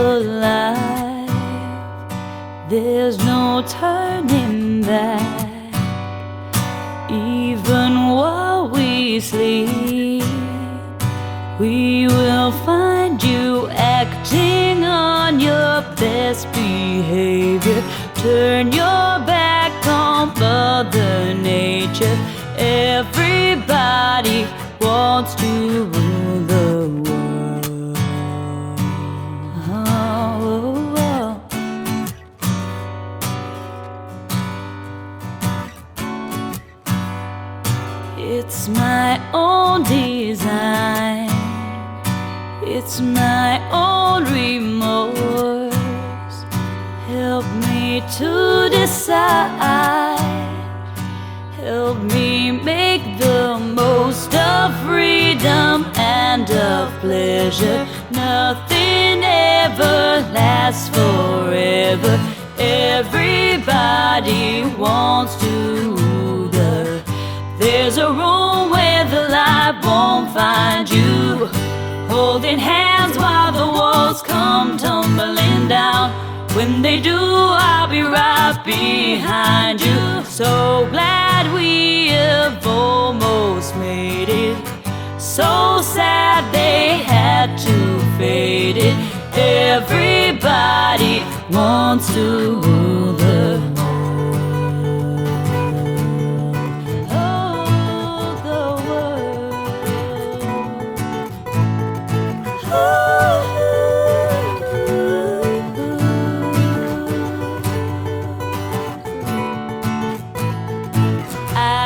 alive. There's no turning back. Even while we sleep, we will find you acting on your best behavior. Turn your back on Mother Nature. Everybody wants to. It's my own design. It's my own remorse. Help me to decide. Help me make the most of freedom and of pleasure. Nothing ever lasts forever. Everybody wants to room where the light won't find you. Holding hands while the walls come tumbling down. When they do, I'll be right behind you. So glad we have almost made it. So sad they had to fade it. Everybody wants to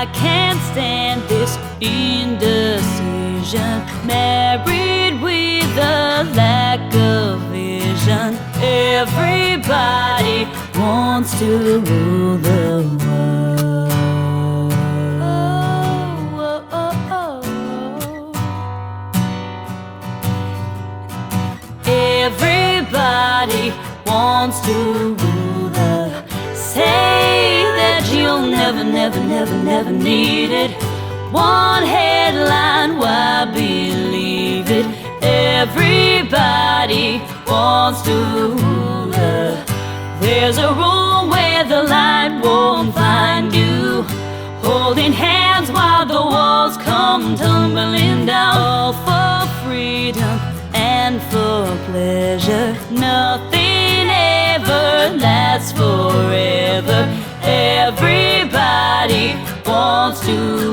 I can't stand this indecision. Married with a lack of vision. Everybody wants to rule the world. Oh, oh, oh. Everybody wants to never, never, never, never need it. One headline, why believe it? Everybody wants to rule the. There's a room where the light won't find you. Holding hands while the walls come tumbling down. All for freedom and for pleasure. Nothing lasts